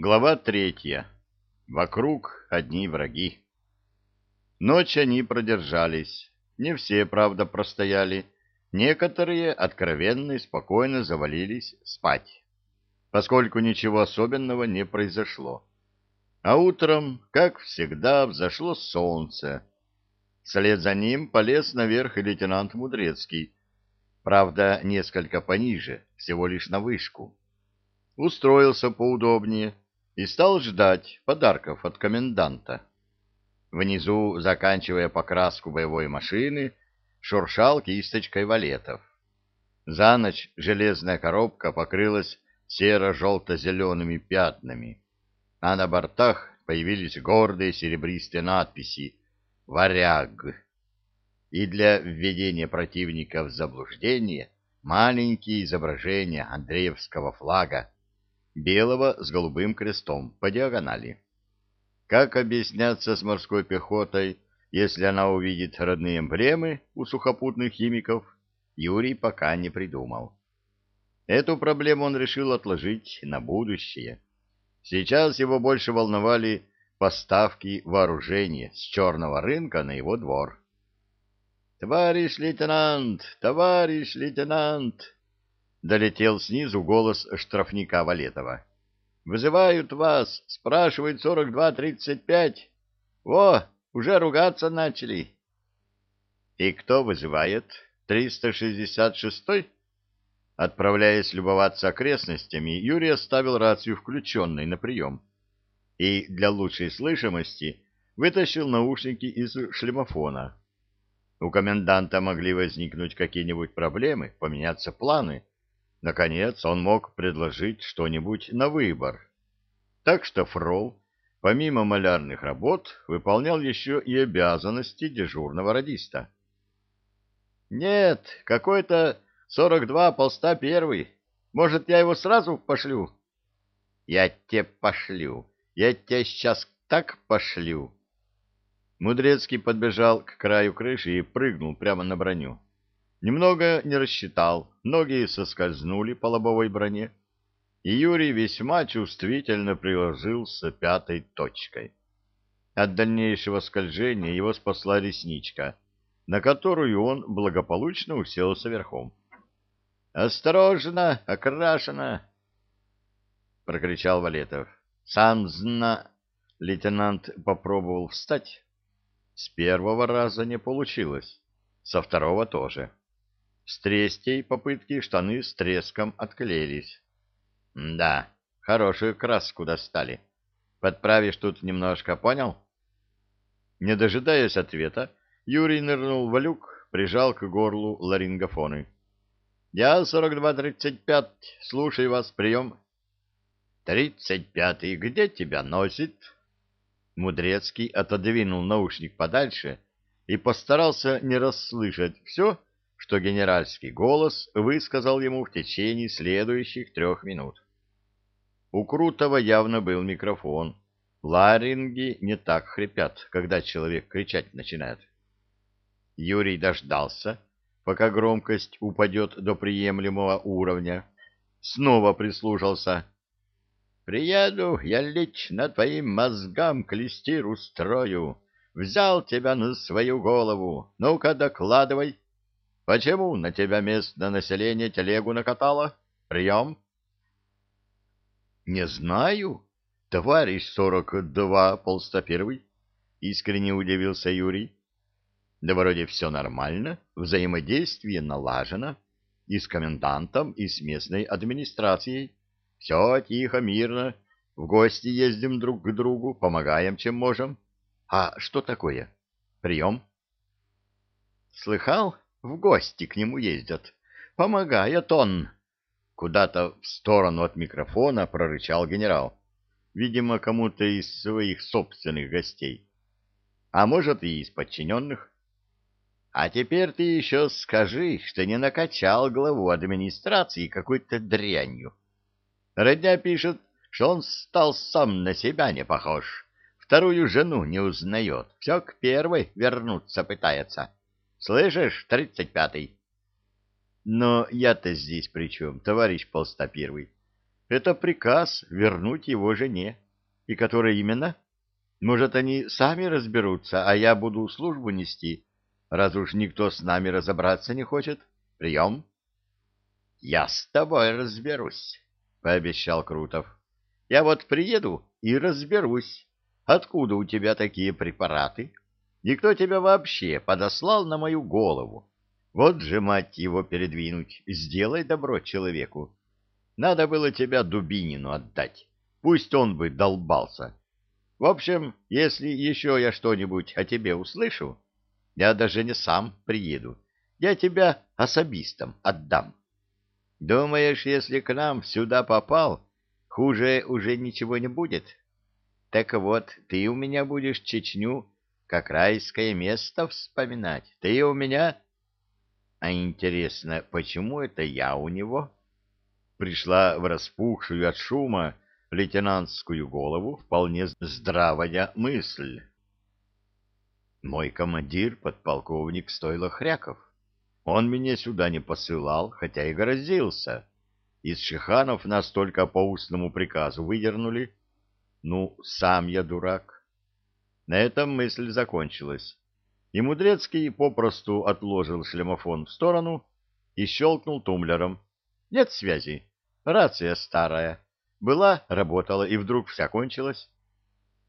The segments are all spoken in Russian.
Глава третья. Вокруг одни враги. Ночь они продержались. Не все, правда, простояли. Некоторые откровенно и спокойно завалились спать, поскольку ничего особенного не произошло. А утром, как всегда, взошло солнце. Вслед за ним полез наверх и лейтенант Мудрецкий, правда, несколько пониже, всего лишь на вышку. Устроился поудобнее и стал ждать подарков от коменданта. Внизу, заканчивая покраску боевой машины, шуршал кисточкой валетов. За ночь железная коробка покрылась серо-желто-зелеными пятнами, а на бортах появились гордые серебристые надписи «Варяг» и для введения противника в заблуждение маленькие изображения Андреевского флага, белого с голубым крестом по диагонали. Как объясняться с морской пехотой, если она увидит родные эмблемы у сухопутных химиков, Юрий пока не придумал. Эту проблему он решил отложить на будущее. Сейчас его больше волновали поставки вооружения с черного рынка на его двор. «Товарищ лейтенант! Товарищ лейтенант!» Долетел снизу голос штрафника Валетова. «Вызывают вас, спрашивают сорок два тридцать пять. Во, уже ругаться начали». «И кто вызывает? Триста шестьдесят шестой?» Отправляясь любоваться окрестностями, Юрий оставил рацию включенной на прием и для лучшей слышимости вытащил наушники из шлемофона. У коменданта могли возникнуть какие-нибудь проблемы, поменяться планы. Наконец, он мог предложить что-нибудь на выбор. Так что Фрол, помимо малярных работ, выполнял еще и обязанности дежурного радиста. «Нет, какой-то сорок два полста первый. Может, я его сразу пошлю?» «Я тебе пошлю. Я тебя сейчас так пошлю!» Мудрецкий подбежал к краю крыши и прыгнул прямо на броню. Немного не рассчитал, ноги соскользнули по лобовой броне, и Юрий весьма чувствительно приложился пятой точкой. От дальнейшего скольжения его спасла ресничка, на которую он благополучно уселся верхом. «Осторожно, окрашено!» — прокричал Валетов. «Сам зна...» Лейтенант попробовал встать. С первого раза не получилось, со второго тоже. С третьей попытки штаны с треском отклеились. Да, хорошую краску достали. Подправишь тут немножко, понял? Не дожидаясь ответа, Юрий нырнул в люк, прижал к горлу ларингофоны. «Я 42-35, слушай вас, прием». «Тридцать пятый, где тебя носит?» Мудрецкий отодвинул наушник подальше и постарался не расслышать все, что генеральский голос высказал ему в течение следующих трех минут. У Крутого явно был микрофон. Ларинги не так хрипят, когда человек кричать начинает. Юрий дождался, пока громкость упадет до приемлемого уровня. Снова прислушался — Приеду, я лично твоим мозгам клестир устрою. Взял тебя на свою голову. Ну-ка, докладывай. Почему на тебя местное население телегу накатало? Прием? Не знаю, товарищ сорок два полста первый. Искренне удивился Юрий. Да вроде все нормально, взаимодействие налажено и с комендантом, и с местной администрацией. Все тихо, мирно. В гости ездим друг к другу, помогаем, чем можем. А что такое? Прием. Слыхал? В гости к нему ездят. Помогает он. Куда-то в сторону от микрофона прорычал генерал. Видимо, кому-то из своих собственных гостей. А может, и из подчиненных. А теперь ты еще скажи, что не накачал главу администрации какой-то дрянью. Родня пишет, что он стал сам на себя не похож. Вторую жену не узнает. Все к первой вернуться пытается. Слышишь, тридцать пятый? Но я-то здесь при чем, товарищ полста первый? Это приказ вернуть его жене. И который именно? Может, они сами разберутся, а я буду службу нести, раз уж никто с нами разобраться не хочет? Прием? — Я с тобой разберусь, — пообещал Крутов. — Я вот приеду и разберусь, откуда у тебя такие препараты, и кто тебя вообще подослал на мою голову. Вот же, мать его, передвинуть, сделай добро человеку. Надо было тебя Дубинину отдать, пусть он бы долбался. В общем, если еще я что-нибудь о тебе услышу, я даже не сам приеду, я тебя особистам отдам. Думаешь, если к нам сюда попал, хуже уже ничего не будет? Так вот, ты у меня будешь Чечню как райское место вспоминать. Ты у меня а интересно, почему это я у него? Пришла в распухшую от шума лейтенантскую голову вполне здравая мысль. Мой командир, подполковник Стойло Хряков. Он меня сюда не посылал, хотя и грозился. Из Шиханов нас только по устному приказу выдернули. Ну, сам я дурак. На этом мысль закончилась и Мудрецкий попросту отложил шлемофон в сторону и щелкнул тумблером. Нет связи. Рация старая. Была, работала, и вдруг вся кончилась.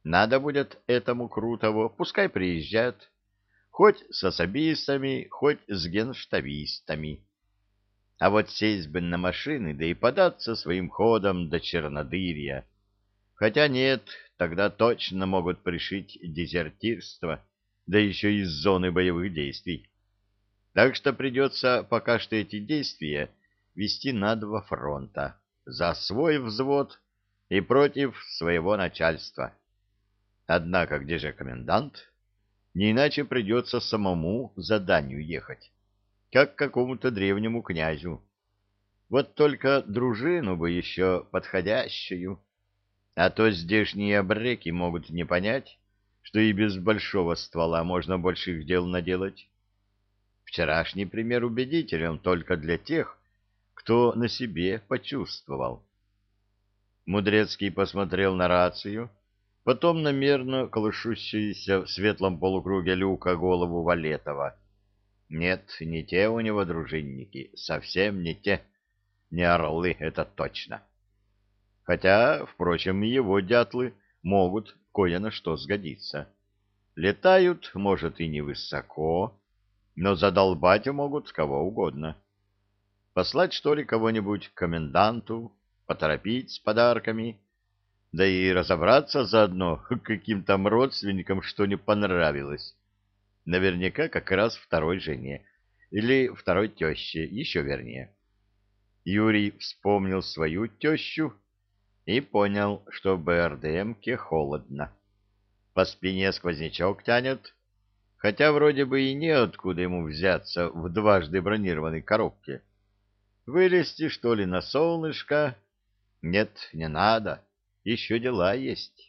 Надо будет этому Крутову, пускай приезжают. Хоть с особистами, хоть с генштабистами. А вот сесть бы на машины, да и податься своим ходом до Чернодырья. Хотя нет, тогда точно могут пришить дезертирство да еще из зоны боевых действий. Так что придется пока что эти действия вести на два фронта, за свой взвод и против своего начальства. Однако где же комендант? Не иначе придется самому заданию ехать, как какому-то древнему князю. Вот только дружину бы еще подходящую, а то здешние обреки могут не понять, что и без большого ствола можно больших дел наделать. Вчерашний пример убедителен только для тех, кто на себе почувствовал. Мудрецкий посмотрел на рацию, потом на мерно колышущуюся в светлом полукруге люка голову Валетова. Нет, не те у него дружинники, совсем не те, не орлы, это точно. Хотя, впрочем, его дятлы могут кое на что сгодиться. Летают, может, и невысоко, но задолбать могут кого угодно. Послать, что ли, кого-нибудь к коменданту, поторопить с подарками, да и разобраться заодно каким там родственникам, что не понравилось. Наверняка как раз второй жене или второй теще, еще вернее. Юрий вспомнил свою тещу и понял, что в БРДМке холодно. По спине сквознячок тянет, хотя вроде бы и неоткуда ему взяться в дважды бронированной коробке. Вылезти, что ли, на солнышко? Нет, не надо, еще дела есть.